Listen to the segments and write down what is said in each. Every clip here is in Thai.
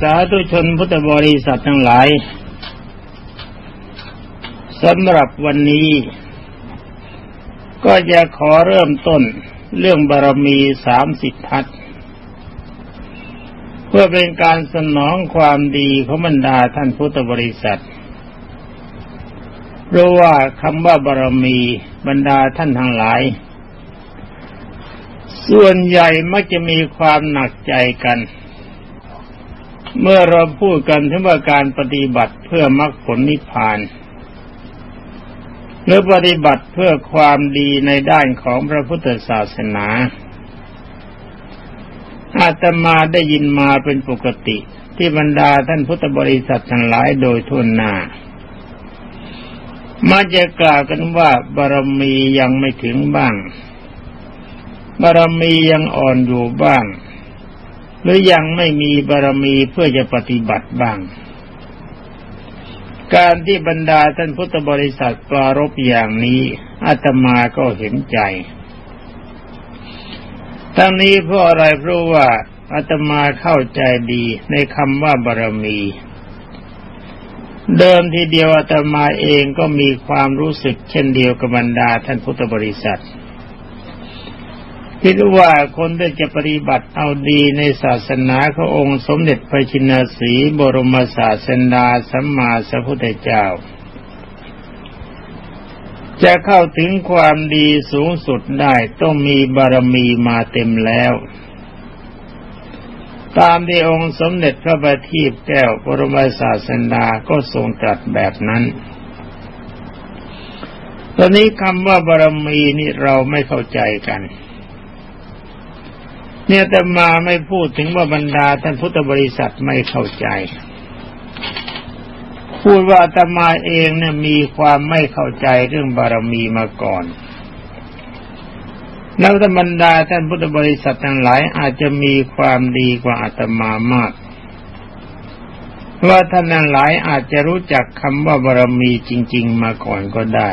สาธุชนพุทธบริษัททั้งหลายสำหรับวันนี้ ก็จะขอเริ่มต้นเรื่องบารมีสามสิบทัศเพื่อเป็นการสนองความดีของบรรดาท่านพุทธบริษัทเพราะว่าคำว่าบารมีบรรดาท่านทั้งหลาย ส่วนใหญ่มักจะมีความหนักใจกัน เมื่อเราพูดกันถึงว่าการปฏิบัติเพื่อมรรคผลนิพพาน หรือปฏิบัติเพื่อความดีในด้านของพระพุทธศาสนาอาตมาได้ยินมาเป็นปกติที่บรรดาท่านพุทธบริษัททั้งหลายโดยทุนหน้ามาจะกล่าวกันว่าบารมียังไม่ถึงบ้าง บารมียังอ่อนอยู่บ้าง หรือยังไม่มีบารมีเพื่อจะปฏิบัติบ้าง การที่บรรดาท่านพุทธบริษัทปรารบอย่างนี้อาตมาก็เห็นใจ ทั้งนี้เพราะอะไรเพราะว่าอาตมาเข้าใจดีในคำว่าบารมี เดิมทีเดียวอาตมาเองก็มีความรู้สึกเช่นเดียวกับบรรดาท่านพุทธบริษัท คิดว่าคนที่จะปฏิบัติเอาดีในศาสนาขององค์สมเด็จพระชินสีบรมศาสดาสัมมาสัพพุทธเจ้า จะเข้าถึงความดีสูงสุดได้ต้องมีบารมีมาเต็มแล้ว ตามที่องค์สมเด็จพระบัณฑิตแก้วบรมศาสดาก็ทรงตรัสแบบนั้นตอนนี้คำว่าบารมีนี่เราไม่เข้าใจกัน เนี่ยแต่มาไม่พูดถึงว่าบรรดาท่านพุทธบริษัทไม่เข้าใจ พูดว่าตมาเองเนี่ยมีความไม่เข้าใจเรื่องบารมีมาก่อนแล้วธรรมดาท่านพุทธบริษัททั้งหลายอาจจะมีความดีกว่าอาตมามาก ว่าท่านทั้งหลายอาจจะรู้จักคำว่าบารมีจริง ๆ มาก่อนก็ได้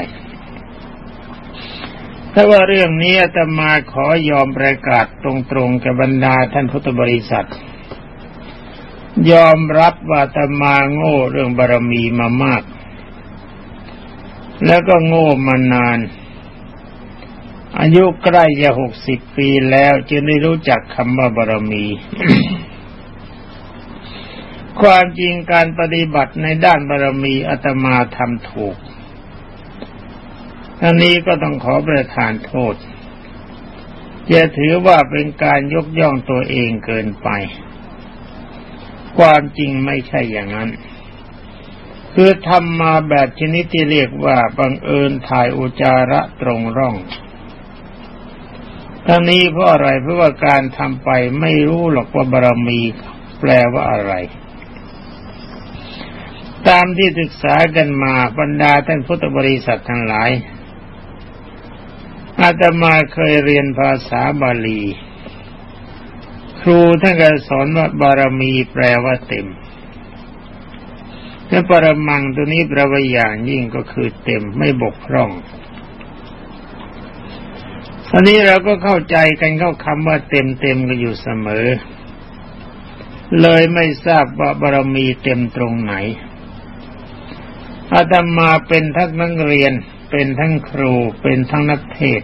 ถ้าว่าเรื่องนี้อาตมาขอยอมประกาศตรงๆกับบรรดาท่านพุทธบริษัท ยอมรับว่าอาตมาโง่เรื่องบารมีมามาก แล้วก็โง่มานาน อายุใกล้จะหกสิบปีแล้ว จึงได้รู้จักคำว่าบารมีความจริงการปฏิบัติในด้านบารมีอาตมาทำถูก ทั้งนี้ก็ต้องขอประทานโทษอย่าถือว่าเป็นการยกย่องตัวเองเกินไป ความจริงไม่ใช่อย่างนั้น คือทำมาแบบชนิดที่เรียกว่าบังเอิญถ่ายอุจาระตรงร่องทั้งนี้เพราะอะไรเพราะว่าการทำไปไม่รู้หรอกว่าบารมีแปลว่าอะไร ตามที่ศึกษากันมาบรรดาท่านพุทธบริษัททั้งหลาย อาตมาเคยเรียนภาษาบาลี ครูท่านก็สอนว่าบารมีแปลว่าเต็มและปรมังตัวนี้แปลว่าอย่างยิ่งก็คือเต็มไม่บกพร่องตอนนี้เราก็เข้าใจกันเข้าคำว่าเต็มเต็มก็อยู่เสมอ เลยไม่ทราบว่าบารมีเต็มตรงไหนอาตมาเป็นทักนักเรียน เป็นทั้งครูเป็นทั้งนักเทศ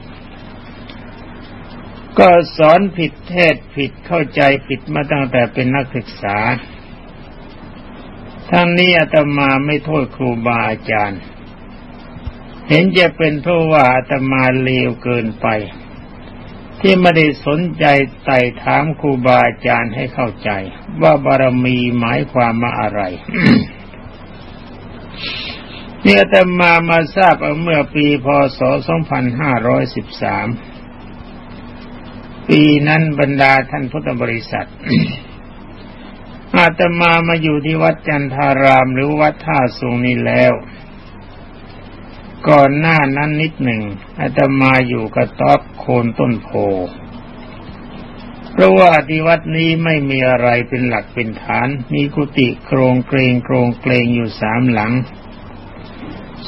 ก็สอนผิดเทศผิดเข้าใจผิดมาตั้งแต่เป็นนักศึกษา ทั้งนี้อาตมาไม่โทษครูบาอาจารย์ เห็นจะเป็นเพราะว่าอาตมาเลวเกินไป ที่ไม่ได้สนใจไต่ถามครูบาอาจารย์ให้เข้าใจ ว่าบารมีหมายความมาอะไร เนี่ยแต่มามาทราบเอาเมื่อปีพศ 2513 ปีนั้นบรรดาท่านพุทธบริษัท อาตมามาอยู่ที่วัดจันทารามหรือวัดท่าสูงนี้แล้ว ก่อนหน้านั้นนิดหนึ่งอาตมาอยู่กระต๊อบโคนต้นโพเพราะว่าที่วัดนี้ไม่มีอะไรเป็นหลักเป็นฐาน มีกุฏิโครงเกรงโครงเกรงอยู่สามหลัง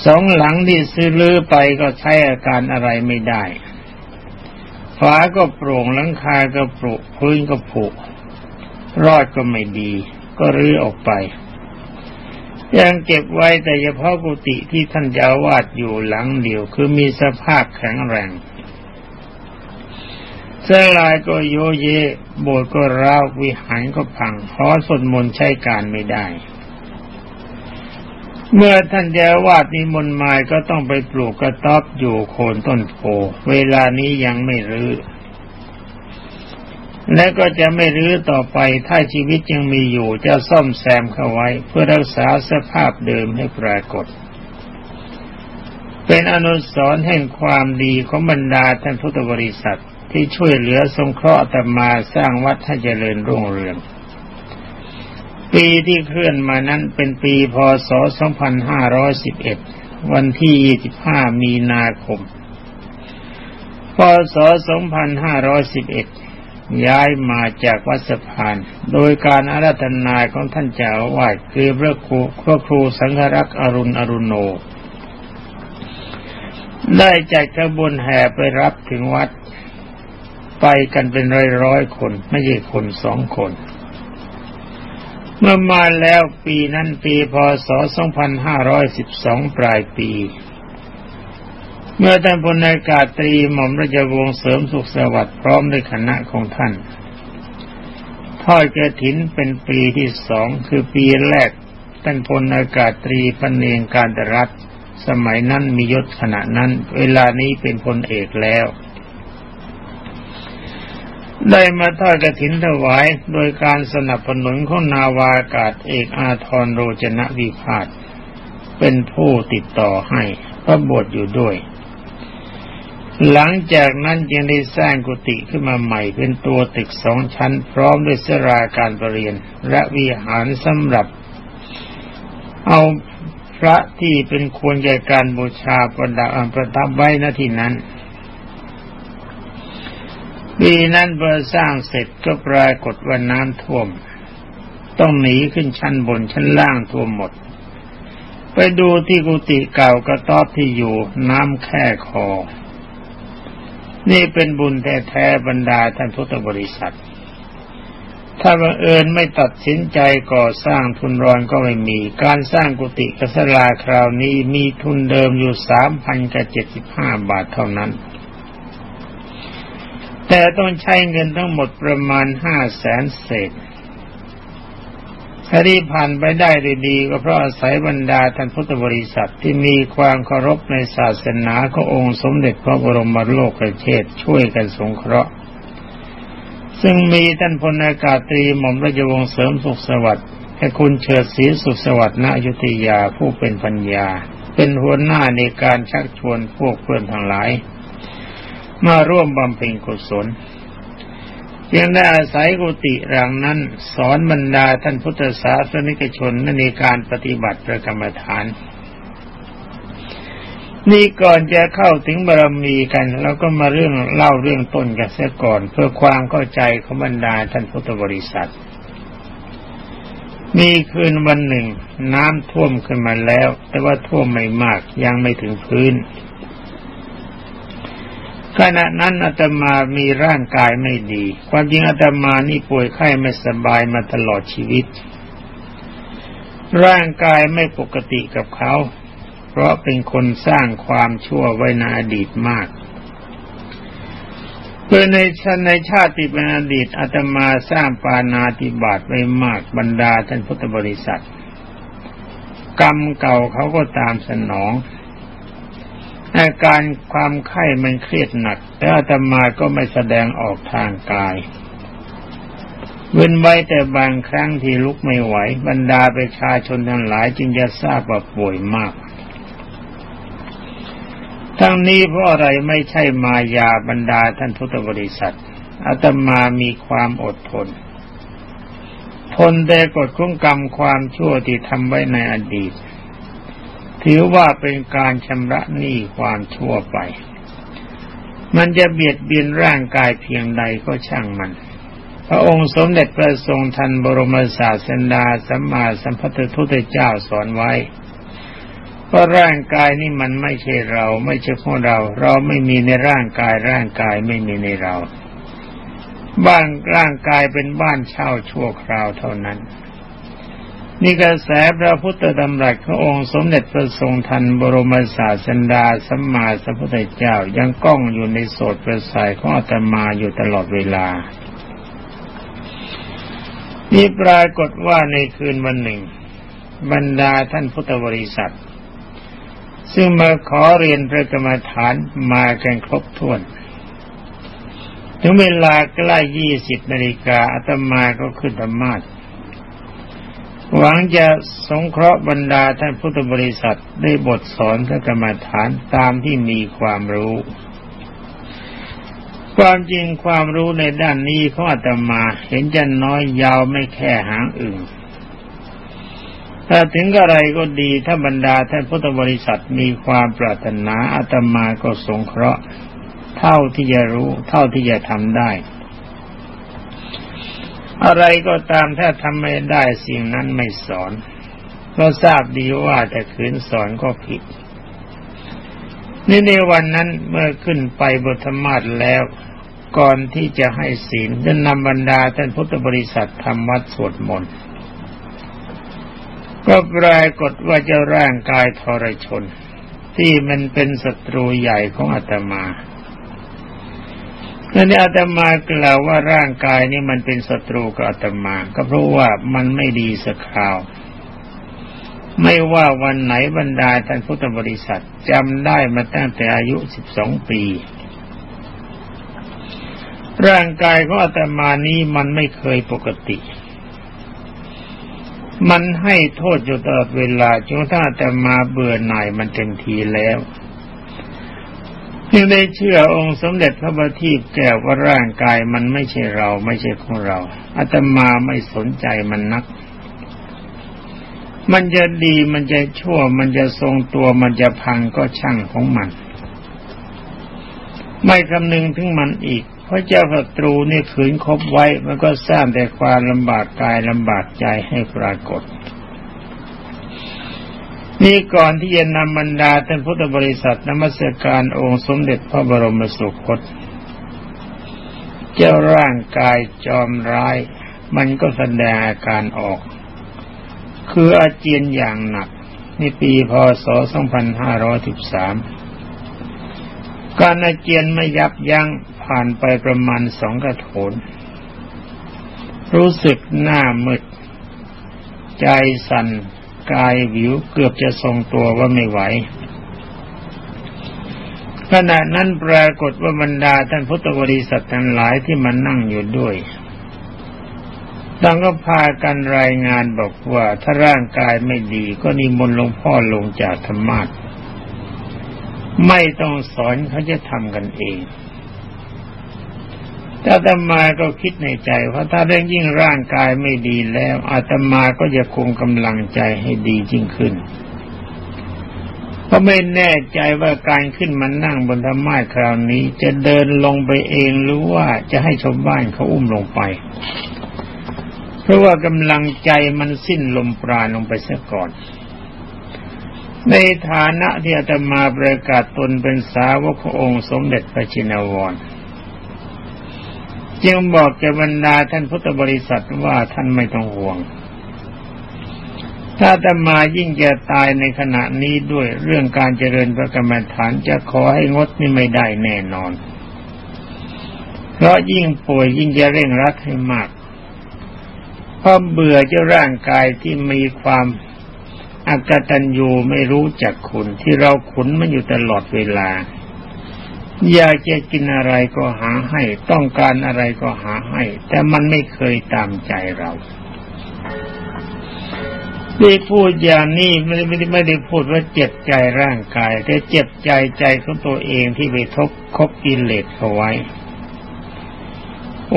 สองหลังที่ซื้อลือไปก็ใช้อาการอะไรไม่ได้ฝาก็โปร่งหลังคาก็ปรุพื้นก็ผุรอดก็ไม่ดี ก็รื้อออกไป ยังเก็บไว้แต่เฉพาะกุฏิที่ท่านเจ้าวาดอยู่หลังเดียวคือมีสภาพแข็งแรงเสื้อลายก็โยเยโบสถ์ก็ร้าววิหารก็พังหอสวดมนใช้การไม่ได้ เมื่อท่านเจ้าวาดนิมนต์มาก็ต้องไปปลูกกระต๊อบอยู่โคนต้นโพเวลานี้ยังไม่รื้อและก็จะไม่รื้อต่อไปถ้าชีวิตยังมีอยู่จะซ่อมแซมเข้าไว้ เพื่อรักษาสภาพเดิมให้ปรากฏ เป็นอนุสรณ์แห่งความดีของบรรดาท่านพุทธบริษัทที่ช่วยเหลือสงเคราะห์ตมาสร้างวัดให้เจริญรุ่งเรือง ปีที่เคลื่อนมานั้นเป็นปีพศ 2511 วันที่ 25 มีนาคม พศ 2511 ย้ายมาจากวัดสะพาน โดยการอาราธนาของท่านเจ้าวาดคือพระครูพระครูสังฆรักษ์อรุณอรุณโน ได้จัดกระบวนแห่ไปรับถึงวัด ไปกันเป็นร้อยร้อยคน ไม่ใช่คนสองคน มื่อมาแล้วปีนั้นปีพศ 2512 ปลายปี เมื่อท่านพลนากาศตรีหม่อมราชวงศ์เสริมสุขสวัสดิ์พร้อมด้วยคณะของท่านทอดกระถินเป็นปีที่สองคือปีแรกท่านพลนากาศตรีปนเองการรัฐสมัยนั้นมียศขณะนั้น เวลานี้เป็นพลเอกแล้ว ได้มาทอดกระถินถวายโดยการสนับสนุนของนาวาอากาศเอกอาทรโรจนะวิพาทเป็นผู้ติดต่อให้พระบวชอยู่ด้วย หลังจากนั้นจึงได้สร้างกุฏิขึ้นมาใหม่เป็นตัวตึกสองชั้น พร้อมด้วยสราการประเรียน และวิหารสำหรับ เอาพระที่เป็นควรแก่การบูชาประดับประทับไว้ณที่นั้น ปีนั้นเบอร์สร้างเสร็จก็ปรากฏว่าน้ำท่วม ต้องหนีขึ้นชั้นบนชั้นล่างท่วมหมด ไปดูที่กุฏิเก่ากระต๊อบที่อยู่น้ำแค่คอ นี่เป็นบุญแท้ๆบรรดาท่านพุทธบริษัท ถ้าบังเอิญไม่ตัดสินใจก่อสร้างทุนรอนก็ไม่มี การสร้างกุฏิกัสลาคราวนี้มีทุนเดิมอยู่สามพันกับเจ็ดสิบห้าบาทเท่านั้น แต่ต้องใช้เงินทั้งหมดประมาณห้าแสนเศษถ้าที่ผ่านไปได้ดีก็เพราะอาศัยบรรดาท่านพุทธบริษัทที่มีความเคารพในศาสนาขององค์สมเด็จพระบรมโลกเชษช่วยกันสงเคราะห์ ซึ่งมีท่านพลอากาศตรีหม่อมราชวงศ์เสริมสุขสวัสดิ์ให้คุณเฉิดศรีสุขสวัสดิ์ณอยุธยาผู้เป็นปัญญา เป็นหัวหน้าในการชักชวนพวกเพื่อนทั้งหลาย มาร่วมบำเพ็ญกุศลยังได้อาศัยกุฏิรังนั้น สอนบรรดาท่านพุทธศาสนิกชนในการปฏิบัติประกรรมฐาน นี่ก่อนจะเข้าถึงบารมีกันเราก็มาเรื่องเล่าเรื่องต้นกันเสียก่อน เพื่อความเข้าใจของบรรดาท่านพุทธบริษัท มีคืนวันหนึ่ง น้ำท่วมขึ้นมาแล้ว แต่ว่าท่วมไม่มากยังไม่ถึงพื้น ขณะนั้นอาตมามีร่างกายไม่ดี ความจริงอาตมานี่ป่วยไข้ไม่สบายมาตลอดชีวิต ร่างกายไม่ปกติกับเขา เพราะเป็นคนสร้างความชั่วไว้ในอดีตมากเพื่อในชนในชาติเป็นอดีตอาตมาสร้างปานาติบาตไว้มากบรรดาท่านพุทธบริษัท กรรมเก่าเขาก็ตามสนอง อาการความไข้มันเครียดหนักแต่อาตมาก็ไม่แสดงออกทางกาย เว้นไว้แต่บางครั้งที่ลุกไม่ไหว บรรดาประชาชนทั้งหลายจึงจะทราบว่าป่วยมาก ทั้งนี้เพราะอะไรไม่ใช่มายาบรรดาท่านพุทธบริษัทอาตมามีความอดทน ทนได้กดคุ้มกรรมความชั่วที่ทำไว้ในอดีต ถือว่าเป็นการชำระหนี้ความชั่วไป มันจะเบียดเบียนร่างกายเพียงใดก็ช่างมัน พระองค์สมเด็จพระทรงทันบรมศาสดาสัมมาสัมพุทธทุตเจ้าสอนไว้เพราร่างกายนี่มันไม่ใช่เราไม่ใช่ของเรา เราไม่มีในร่างกายร่างกายไม่มีในเรา บ้านร่างกายเป็นบ้านเช่าชั่วคราวเท่านั้น นี่กระแสพระพุทธดำรัสขององค์สมเด็จพระทรงทันบรมศาสดาสัมมาสัมพุทธเจ้ายังก้องอยู่ในโสดประสายของอาตมาอยู่ตลอดเวลา นี่ปรากฏว่าในคืนวันหนึ่ง บรรดาท่านพุทธบริษัท ซึ่งมาขอเรียนพระกรรมฐานมากันครบถ้วนถึงเวลาใกล้ยี่สิบนาฬิกาอาตมาก็ขึ้นธรรมาส หวังจะสงเคราะห์บรรดาท่านพุทธบริษัทได้บทสอนพระกรรมฐานตามที่มีความรู้ ความจริงความรู้ในด้านนี้ของอาตมาเห็นจะน้อยยาวไม่แค่หางอื่นถ้าถึงอะไรก็ดีถ้าบรรดาท่านพุทธบริษัทมีความปรารถนาอาตมาก็สงเคราะห์ เท่าที่จะรู้ เท่าที่จะทำได้ อะไรก็ตามถ้าทำไม่ได้สิ่งนั้นไม่สอนเราทราบดีว่าแต่ขืนสอนก็ผิดนี่ในวันนั้นเมื่อขึ้นไปบทธรรมาสแล้ว ก่อนที่จะให้ศีลได้นำบรรดาท่านพุทธบริษัททำวัดสวดมนต์ก็ปรากฏว่าจะร่างกายทรชน ที่มันเป็นศัตรูใหญ่ของอาตมา นั่นอาตมากล่าวว่าร่างกายนี้มันเป็นศัตรูกับอาตมา ก็เพราะว่ามันไม่ดีสักคราว ไม่ว่าวันไหนบรรดาท่านพุทธบริษัทจำได้มาตั้งแต่อายุสิบสองปี ร่างกายของอาตมานี้มันไม่เคยปกติ มันให้โทษอยู่ตลอดเวลาจนถ้าอาตมาเบื่อหน่ายมันเต็มทีแล้ว จึงได้เชื่อองค์สมเด็จพระบัณฑิตแก้วว่าร่างกายมันไม่ใช่เราไม่ใช่ของเราอาตมาไม่สนใจมันนัก มันจะดีมันจะชั่ว มันจะทรงตัวมันจะพังก็ช่างของมัน ไม่คำนึงถึงมันอีก เพราะเจ้าศัตรูนี่ขืนคบไว้ มันก็สร้างแต่ความลำบากกายลำบากใจให้ปรากฏ นี่ก่อนที่จะนำบรรดาท่านพุทธบริษัทนมัสการองค์สมเด็จพระบรมสุคต เจ้าร่างกายจอมร้าย มันก็แสดงอาการออก คืออาเจียนอย่างหนักในปีพศ 2513 การอาเจียนไม่ยับยั้งผ่านไปประมาณสองกระโถน รู้สึกหน้ามืด ใจสั่น กายวิวเกือบจะทรงตัวว่าไม่ไหวขณะนั้นปรากฏว่าบรรดาท่านพุทธบริษัททั้งหลายที่มานั่งอยู่ด้วยต่างก็พากันรายงานบอกว่าถ้าร่างกายไม่ดีก็นิมนต์หลวงพ่อลงจากธรรมาทไม่ต้องสอนเขาจะทำกันเอง แต่อาตมาก็คิดในใจว่าถ้าเรื่องยิ่งร่างกายไม่ดีแล้วอาตมาก็จะคงกำลังใจให้ดียิ่งขึ้นเพราะไม่แน่ใจว่าการขึ้นมานั่งบนธรรมาคราวนี้ จะเดินลงไปเองหรือว่าจะให้ชาวบ้านเขาอุ้มลงไป เพราะว่ากำลังใจมันสิ้นลมปราณลงไปซะก่อน ในฐานะที่อาตมาประกาศตนเป็นสาวกขององค์สมเด็จพระจินวร จึงบอกแกบรรดาท่านพุทธบริษัทว่าท่านไม่ต้องห่วง ถ้าตมายิ่งจะตายในขณะนี้ด้วยเรื่องการเจริญพระกรรมฐานจะขอให้งดนี่ไม่ได้แน่นอน เพราะยิ่งป่วยยิ่งจะเร่งรัดให้มากเพราะเบื่อเจ้าร่างกายที่มีความอากตันยูไม่รู้จักคุณที่เราขุนมันอยู่ตลอดเวลา อยากจะกินอะไรก็หาให้ ต้องการอะไรก็หาให้ แต่มันไม่เคยตามใจเราที่พูดอย่างนี้ไม่ได้ไม่ได้ไม่ได้พูดว่าเจ็บใจร่างกาย แต่เจ็บใจใจของตัวเองที่ไปทบคบกินเลสเอาไว้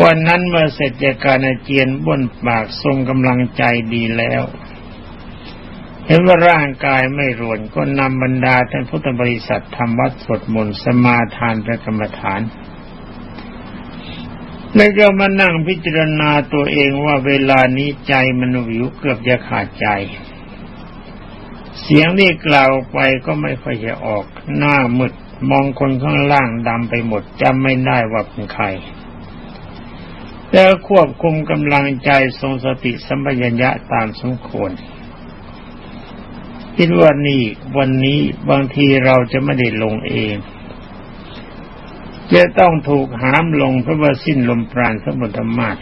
วันนั้นเมื่อเสร็จจากการอาเจียนบ้นปากทรงกำลังใจดีแล้ว เห็นว่าร่างกายไม่รวนก็นำบรรดาท่านพุทธบริษัททำวัดสวดมนต์สมาทานพระกรรมฐานแล้วก็มานั่งพิจารณาตัวเองว่าเวลานี้ใจมันวิวเกือบจะขาดใจ เสียงที่กล่าวไปก็ไม่ค่อยจะออกหน้ามืดมองคนข้างล่างดำไปหมดจำไม่ได้ว่าเป็นใครแต่ควบคุมกำลังใจทรงสติสัมปชัญญะตามสมควร คิดว่านี่วันนี้บางทีเราจะไม่ได้ลงเอง จะต้องถูกหามลงเพราะว่าสิ้นลมปราณสมุทรมาศ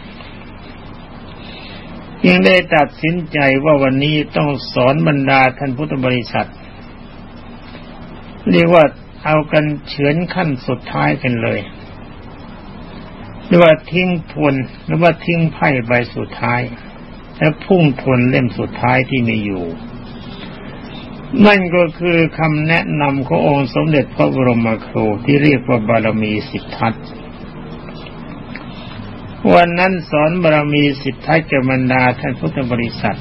ยังได้ตัดสินใจว่าวันนี้ต้องสอนบรรดาท่านพุทธบริษัท เรียกว่าเอากันเฉือนขั้นสุดท้ายกันเลยหรือว่าทิ้งทวนหรือว่าทิ้งไพ่ใบสุดท้าย และพุ่งทวนเล่มสุดท้ายที่มีอยู่ นั่นก็คือคำแนะนำขององค์สมเด็จพระบรมครูที่เรียกว่าบารมีสิทธัตวันนั้นสอนบารมีสิทธัตแก่บรรดาท่านพุทธบริษัท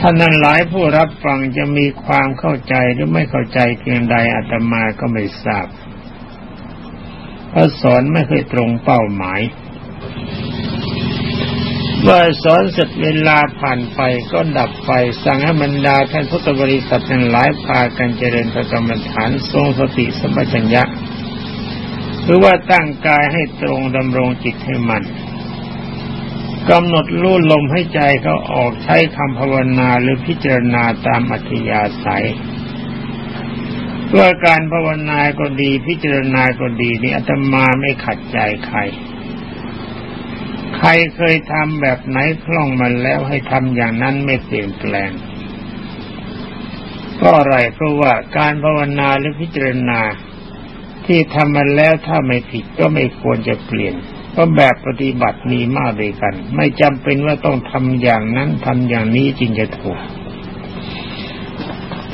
ท่านนั้นหลายผู้รับฟังจะมีความเข้าใจหรือไม่เข้าใจเพียงใดอาตมาก็ไม่ทราบเพราะสอนไม่เคยตรงเป้าหมาย เมื่อสอนเสร็จเวลาผ่านไปก็ดับไปสั่งให้บรรดาท่านพุทธบริษัททั้งหลายพากันเจริญพระกรรมฐานทรงสติสมัชัญญะหรือว่าตั้งกายให้ตรงดำรงจิตให้มันกำหนดรู้ลมให้ใจเขาออกใช้คำภาวนาหรือพิจารณาตามอัธยาศัยว่าการภาวนาก็ดีพิจารณาก็ดีนี่อาตมาไม่ขัดใจใคร รเคยทำแบบไหนคล่องมันแล้วให้ทำอย่างนั้นไม่เปลี่ยนแปลง ก็อะไรเพราะว่าการภาวนาหรือพิจารณา ที่ทำมันแล้วถ้าไม่ผิดก็ไม่ควรจะเปลี่ยนเพราะแบบปฏิบัติมีมากเลยกัน ไม่จำเป็นว่าต้องทำอย่างนั้นทำอย่างนี้จริงจะถูก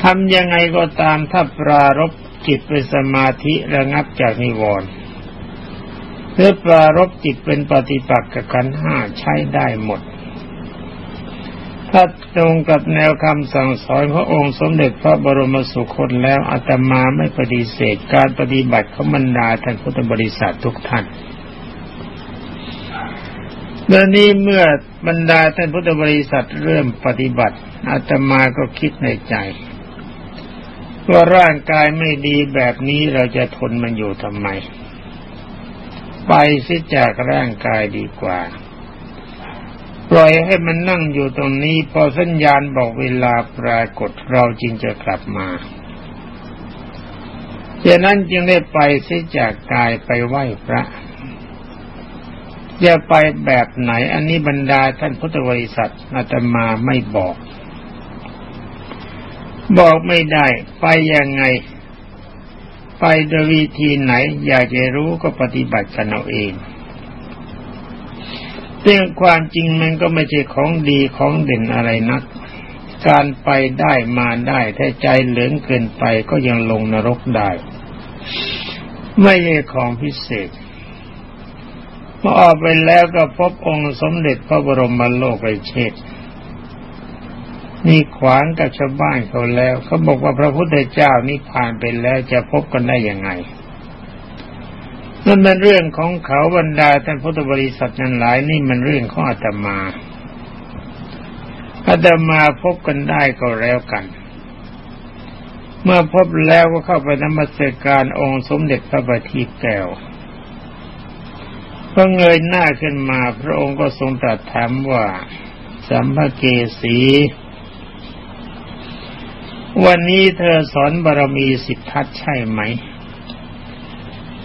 ทำยังไงก็ตามถ้าปรารบจิตเป็นสมาธิระงับจากนิวรณ์ หรือปรารบจิตเป็นปฏิปักษ์กับขันห้าใช้ได้หมด ถ้าตรงกับแนวคำสั่งสอนพระองค์สมเด็จพระบรมสุคตแล้วอาตมาไม่ปฏิเสธการปฏิบัติของบรรดาท่านพุทธบริษัททุกท่านเมื่อนี้เมื่อบรรดาท่านพุทธบริษัทเริ่มปฏิบัติอาตมาก็คิดในใจ ว่าร่างกายไม่ดีแบบนี้เราจะทนมันอยู่ทำไม ไปซิจากร่างกายดีกว่า ปล่อยให้มันนั่งอยู่ตรงนี้ พอสัญญาณบอกเวลาปรากฏเราจึงจะกลับมาดังนั้นจึงได้ไปซิจากกายไปไหว้พระจะไปแบบไหน อันนี้บรรดาท่านพุทธบริษัทอาตมาไม่บอก บอกไม่ได้ ไปยังไง ไปโดยวิธีไหน อยากจะรู้ก็ปฏิบัติกันเอาเองเรื่องความจริงมันก็ไม่ใช่ของดีของเด่นอะไรนัก การไปได้มาได้ถ้าใจเหลืองเกินไปก็ยังลงนรกได้ ไม่ใช่ของพิเศษพอออกไปแล้วก็พบองค์สมเด็จพระบรมโลกไปเชษ นี่ขวางกับชาวบ้านเขาแล้วเขาบอกว่าพระพุทธเจ้านี่ผ่านไปแล้วจะพบกันได้ยังไงนั่นเป็นเรื่องของเขาบรรดาท่านพุทธบริษัทนั้นหลายนี่มันเรื่องของอาตมาอาตมาพบกันได้ก็แล้วกัน เมื่อพบแล้วก็เข้าไปนมัสการองค์สมเด็จพระบัณฑิตแก้วพอเงยหน้าขึ้นมาพระองค์ก็ทรงตรัสถามว่า สัมภเกสี วันนี้เธอสอนบารมีสิทธัตใช่ไหม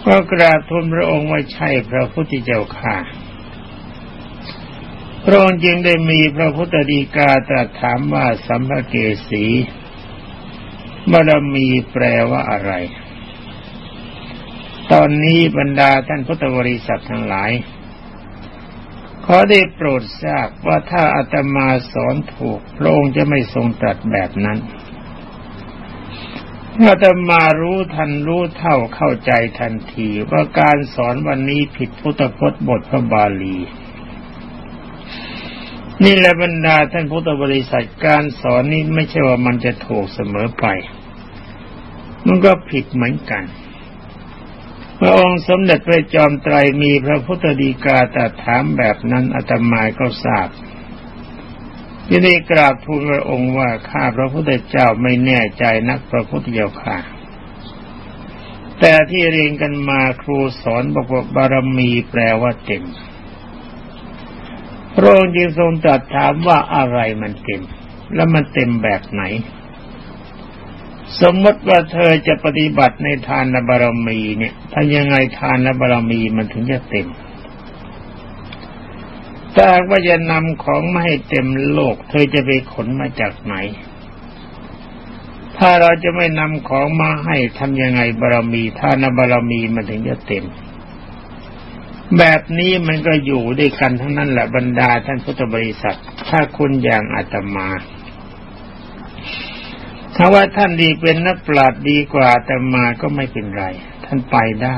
ก็กราบทูลพระองค์ว่าใช่พระพุทธเจ้าค่ะ พระองค์จึงได้มีพระพุทธดีกาตรัสถามว่าสัมภเกสีบารมีแปลว่าอะไร ตอนนี้บรรดาท่านพุทธบริษัททั้งหลายขอได้โปรดทราบว่าถ้าอาตมาสอนถูกพระองค์จะไม่ทรงตรัสแบบนั้น อาตมารู้ทันรู้เท่าเข้าใจทันทีว่าการสอนวันนี้ผิดพุทธพจน์บทพระบาลี นี่แหละบรรดาท่านพุทธบริษัทการสอนนี้ไม่ใช่ว่ามันจะถูกเสมอไป มันก็ผิดเหมือนกันพระองค์สมเด็จพระจอมไตรมีพระพุทธดีกาตรัสถามแบบนั้นอาตมาก็ทราบ ยินดีกราบทูลพระองค์ว่าข้าพระพุทธเจ้าไม่แน่ใจนักพระพุทธเจ้าค่ะแต่ที่เรียนกันมาครูสอนบอกว่าบารมีแปลว่าเต็ม พระองค์จึงทรงตรัสถามว่าอะไรมันเต็ม แล้วมันเต็มแบบไหน สมมติว่าเธอจะปฏิบัติในทานบารมีเนี่ยถ้ายังไงทานบารมีมันถึงจะเต็ม ถ้าว่าจะนำของมาให้เต็มโลก เธอจะไปขนมาจากไหน ถ้าเราจะไม่นำของมาให้ทำยังไงบารมีทานบารมีมันถึงจะเต็ม แบบนี้มันก็อยู่ด้วยกันทั้งนั้นแหละบรรดาท่านพุทธบริษัท ถ้าคุณอย่างอาตมาถ้าว่าท่านดีเป็นนักปราชญ์ดีกว่าแต่มาก็ไม่เป็นไร ท่านไปได้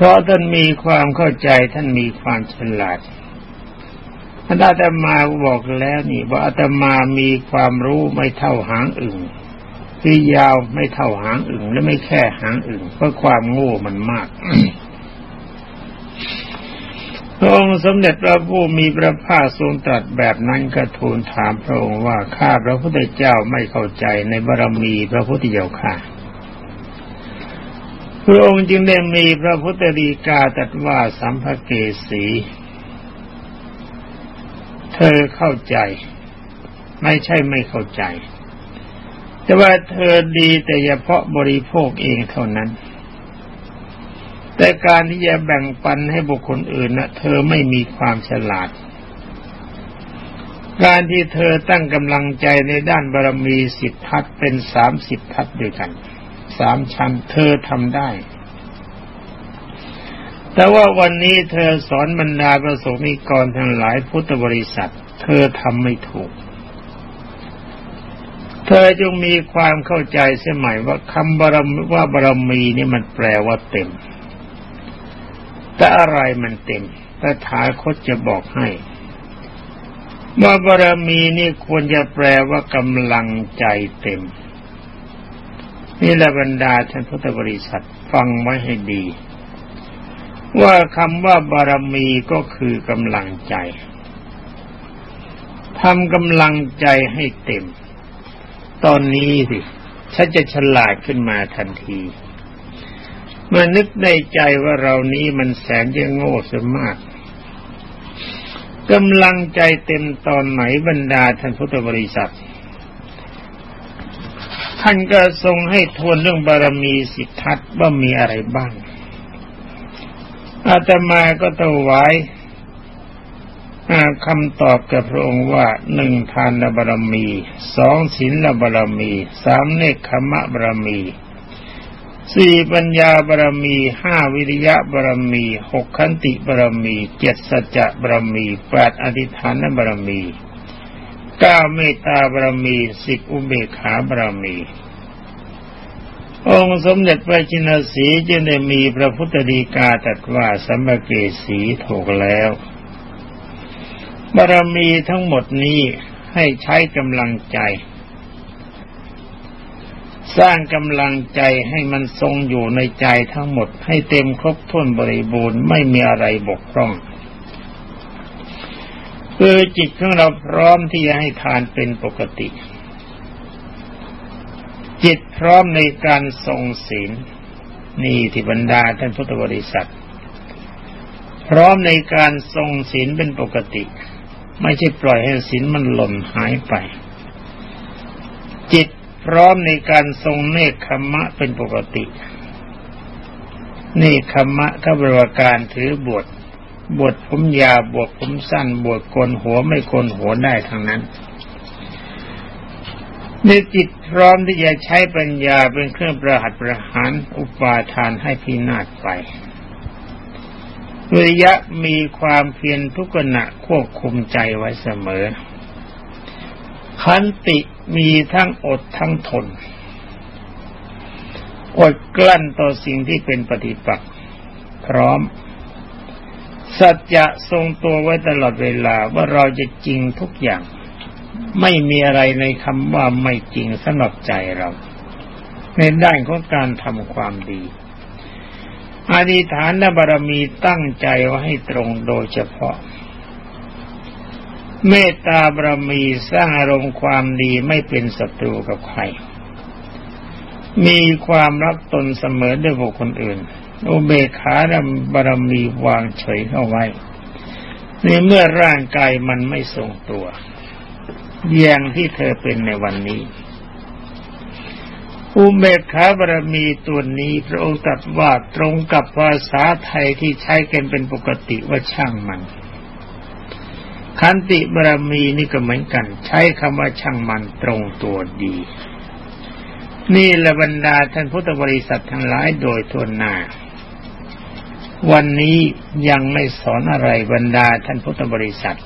เพราะท่านมีความเข้าใจท่านมีความฉลาดท่านอาตมาบอกแล้วนี่ว่าอาตมามีความรู้ไม่เท่าหางอึ่งคือยาวไม่เท่าหางอึ่งและไม่แค่หางอึ่งเพราะความโง่มันมากพระองค์สมเด็จพระผู้มีพระภาคทรงตรัสแบบนั้นกระทูลถามพระองค์ว่าข้าพระพุทธเจ้าไม่เข้าใจในบารมีพระพุทธเจ้าค่ะ พระองค์จึงได้มีพระพุทธดีกาตรัสว่าสัมภเกสี เธอเข้าใจ ไม่ใช่ไม่เข้าใจ แต่ว่าเธอดีแต่เฉพาะบริโภคเองเท่านั้น แต่การที่จะแบ่งปันให้บุคคลอื่นนะเธอไม่มีความฉลาด การที่เธอตั้งกำลังใจในด้านบารมีสิบทัศเป็นสามสิบทัศด้วยกัน สามชั้น เธอทำได้ แต่ว่าวันนี้เธอสอนบรรดาประสงค์นิกรทั้งหลายพุทธบริษัท เธอทำไม่ถูก เธอจงมีความเข้าใจเสียใหม่ว่าคำบารมว่าบารมีนี่มันแปลว่าเต็ม แต่อะไรมันเต็มแต่ถาคตจะบอกให้ว่าบารมีนี่ควรจะแปลว่ากำลังใจเต็ม นี่แหละบรรดาท่านพุทธบริษัทฟังไว้ให้ดี ว่าคำว่าบารมีก็คือกำลังใจทำกำลังใจให้เต็ม ตอนนี้สิฉันจะฉลาดขึ้นมาทันทีเมื่อนึกในใจว่าเรานี้มันแสนจะโง่สมากกำลังใจเต็มตอนไหนบรรดาท่านพุทธบริษัท ท่านก็ทรงให้ทวนเรื่องบารมีสิทธัตว่ามีอะไรบ้าง อาตมาก็ถวายคำตอบกับพระองค์ว่าหนึ่งทานบารมีสองศีลบารมีสามเนคขมะบารมีสี่ปัญญาบารมีห้าวิริยะบารมีหกขันติบารมีเจ็ดสัจจะบารมีแปดอธิฐานบารมี เก้าเมตตาบารมีสิบอุเบกขาบารมี องค์สมเด็จพระจินสีจึงได้มีพระพุทธดีกาตรัสว่าสัมเกสีถูกแล้ว บารมีทั้งหมดนี้ให้ใช้กำลังใจ สร้างกำลังใจให้มันทรงอยู่ในใจทั้งหมดให้เต็มครบถ้วนบริบูรณ์ไม่มีอะไรบกพร่อง คือจิตของเราพร้อมที่จะให้ทานเป็นปกติ จิตพร้อมในการทรงศีลนี่ที่บรรดาท่านพุทธบริษัท พร้อมในการทรงศีลเป็นปกติ ไม่ใช่ปล่อยให้ศีลมันหล่นหายไป จิตพร้อมในการทรงเนคขมะเป็นปกติเนคขมะก็บริวาการถือบวช บวชผมยาวบวชผมสั้นบวชโกนหัวไม่โกนหัวได้ทั้งนั้นในจิตพร้อมที่จะใช้ปัญญาเป็นเครื่องประหัตประหารอุปาทานให้พินาศไปวิยะมีความเพียรทุกขณะควบคุมใจไว้เสมอ ขันติมีทั้งอดทั้งทน อดกลั้นต่อสิ่งที่เป็นปฏิปักษ์พร้อม สัจจะทรงตัวไว้ตลอดเวลาว่าเราจะจริงทุกอย่าง ไม่มีอะไรในคำว่าไม่จริงสำหรับใจเรา ในด้านของการทำความดีอธิฐานบารมีตั้งใจไว้ให้ตรงโดยเฉพาะ เมตตาบารมีสร้างอารมณ์ความดีไม่เป็นศัตรูกับใคร มีความรักตนเสมอด้วยบุคคลอื่น อุเบกขาบารมีวางเฉยเข้าไว้ในเมื่อร่างกายมันไม่ทรงตัวอย่างที่เธอเป็นในวันนี้ อุเบกขาบารมีตัวนี้พระองค์ตรัสว่าตรงกับภาษาไทยที่ใช้กันเป็นปกติว่าช่างมัน ขันติบารมีนี่ก็เหมือนกัน ใช้คำว่าช่างมันตรงตัวดี นี่ละบรรดาท่านพุทธบริษัททั้งหลายโดยทวนหน้า วันนี้ยังไม่สอนอะไรบรรดาท่านพุทธบริษัท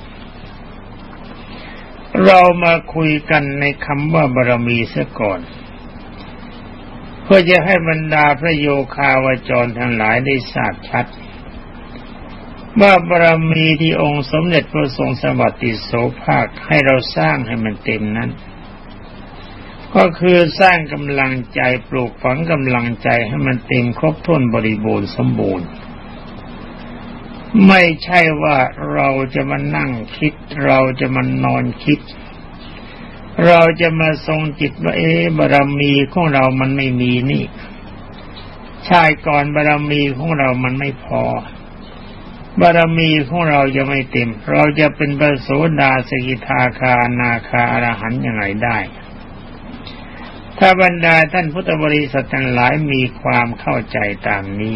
เรามาคุยกันในคำว่าบารมีเสียก่อน เพื่อจะให้บรรดาพระโยคาวจรทั้งหลายได้ทราบชัด ว่าบารมีที่องค์สมเด็จพระทรงสวัสดิโสภาคให้เราสร้างให้มันเต็มนั้น ก็คือสร้างกำลังใจปลูกฝังกำลังใจให้มันเต็มครบถ้วนบริบูรณ์สมบูรณ์ ไม่ใช่ว่าเราจะมานั่งคิด เราจะมานอนคิด เราจะมาทรงจิตว่าเอ๊บารมีของเรามันไม่มีนี่ชายก่อนบารมีของเรามันไม่พอบารมีของเราจะไม่เต็ม เราจะเป็นปโสดาสกิทาคานาคาอรหันยังไงได้ ถ้าบรรดาท่านพุทธบริษัททั้งหลายมีความเข้าใจตามนี้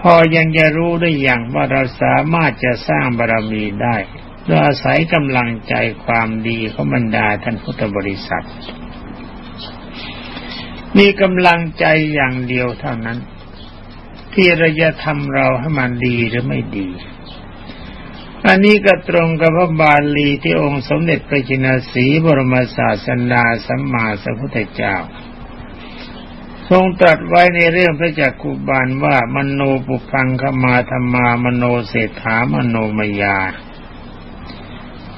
พอยังจะรู้ได้อย่างว่าเราสามารถจะสร้างบารรมีได้ด้วยอาศัยกำลังใจความดีของบรรดาท่านพุทธบริษัท มีกำลังใจอย่างเดียวเท่านั้น ที่เราจะทำเราให้มันดีหรือไม่ดี อันนี้ก็ตรงกับพระบาลีที่องค์สมเด็จพระจินสีบรมศาสดาสัมมาสัมพุทธเจ้า ทรงตรัสไว้ในเรื่องพระจักกุบาลว่ามโนปุพังขมาธรรมามโนเศรษฐามโนมยา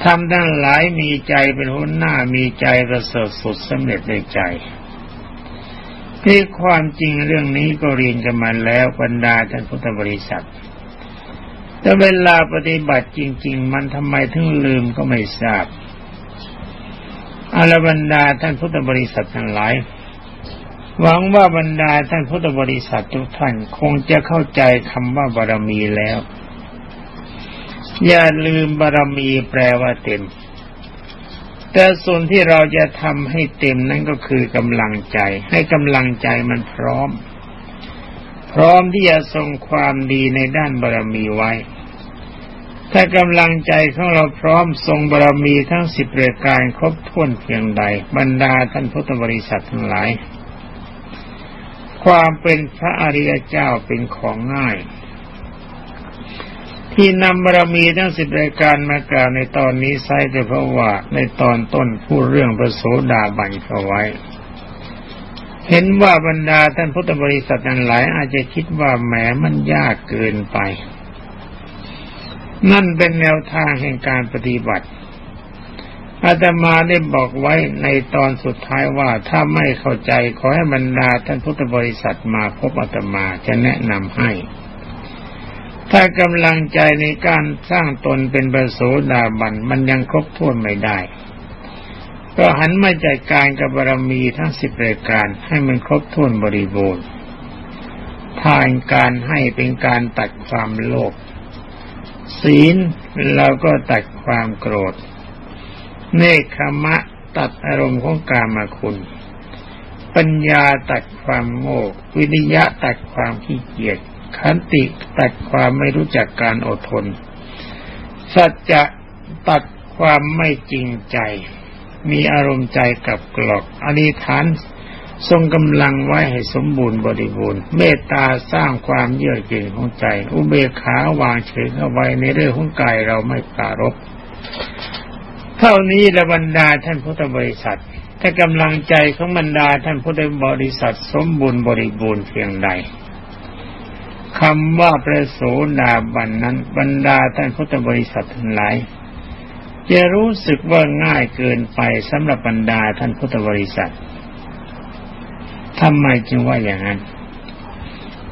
ทำทั้งหลายมีใจเป็นหัวหน้ามีใจประเสริฐสุดสำเร็จในใจ ที่ความจริงเรื่องนี้ก็เรียนกันมาแล้วบรรดาท่านพุทธบริษัท แต่เวลาปฏิบัติจริง ๆ มันทำไมถึงลืมก็ไม่ทราบอารบรรดาท่านพุทธบริษัททั้งหลาย หวังว่าบรรดาท่านพุทธบริษัททุกท่านคงจะเข้าใจคำว่าบารมีแล้ว อย่าลืมบารมีแปลว่าเต็ม แต่ส่วนที่เราจะทำให้เต็มนั่นก็คือกำลังใจ ให้กำลังใจมันพร้อม พร้อมที่จะทรงความดีในด้านบารมีไว้ ถ้ากำลังใจของเราพร้อมทรงบารมีทั้งสิบเรายการครบถ้วนเพียงใด บรรดาท่านพุทธบริษัททั้งหลาย ความเป็นพระอริยเจ้าเป็นของง่าย ที่นำบารมีทั้งสิบรายการมากล่าวในตอนนี้ไซก็เพราะว่าในตอนต้นพูดเรื่องพระโสดาบันเขาไว้ เห็นว่าบรรดาท่านพุทธบริษัททั้งหลายอาจจะคิดว่าแหมมันยากเกินไป นั่นเป็นแนวทางแห่งการปฏิบัติ อาตมาได้บอกไว้ในตอนสุดท้ายว่าถ้าไม่เข้าใจขอให้บรรดาท่านพุทธบริษัทมาพบอาตมาจะแนะนำให้ ถ้ากำลังใจในการสร้างตนเป็นประโสดาบันมันยังครบถ้วนไม่ได้ ก็หันมาจัดการกับบารมีทั้งสิบรายการให้มันครบถ้วนบริบูรณ์ทานการให้เป็นการตัดความโลภศีลเราก็ตัดความโกรธ เนคขมะตัดอารมณ์ของกามาคุณ ปัญญาตัดความโง่วิริยะตัดความขี้เกียจขันติตัดความไม่รู้จักการอดทน สัจจะตัดความไม่จริงใจ มีอารมณ์ใจกับกรอกอนิฐานทรงกำลังไว้ให้สมบูรณ์บริบูรณ์ เมตตาสร้างความเยือกเย็นของใจ อุเบกขาวางเฉยเข้าไว้ในเรื่องของกายเราไม่ปรารบ เท่านี้ละบรรดาท่านพุทธบริษัทถ้ากำลังใจของบรรดาท่านพุทธบริษัทสมบูรณ์บริบูรณ์เพียงใดคำว่าพระโสดาบันนั้น บรรดาท่านพุทธบริษัททั้งหลายจะรู้สึกว่าง่ายเกินไปสำหรับบรรดาท่านพุทธบริษัททำไมจึงว่าอย่างนั้น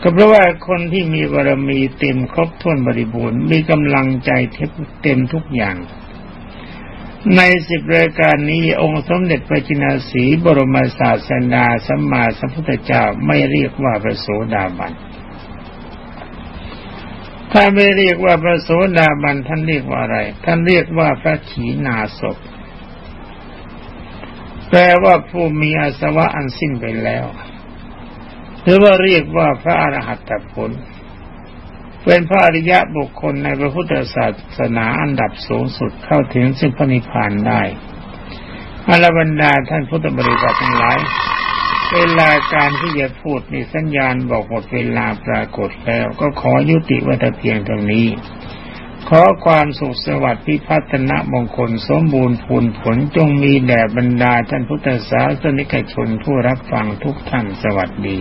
ก็เพราะว่าคนที่มีบารมีเต็มครบถ้วนบริบูรณ์มีกำลังใจเต็มทุกอย่าง ในสิบรายการนี้องค์สมเด็จพระจินาสีบรมศาสนาสัมมาสัมพุทธเจ้าไม่เรียกว่าพระโสดาบัน ถ้าไม่เรียกว่าพระโสดาบันท่านเรียกว่าอะไร ท่านเรียกว่าพระขีณาศพแปลว่าผู้มีอาสวะอันสิ้นไปแล้ว หรือว่าเรียกว่าพระอรหัตผล เป็นพระอริยะบุคคลในพระพุทธศาสนาอันดับสูงสุดเข้าถึงสิ้นพระนิพพานได้อรบรรดาท่านพุทธบริษัททั้งหลายเวลาการที่จะพูดมีสัญญาณบอกหมดเวลาปรากฏแล้ว ก็ขอยุติวัตเพียงตรงนี้ ขอความสุขสวัสดิ์พิพัฒนมงคลสมบูรณ์ผลผลจงมีแด่บรรดาท่านพุทธศาสนิกชนผู้รับฟังทุกท่านสวัสดี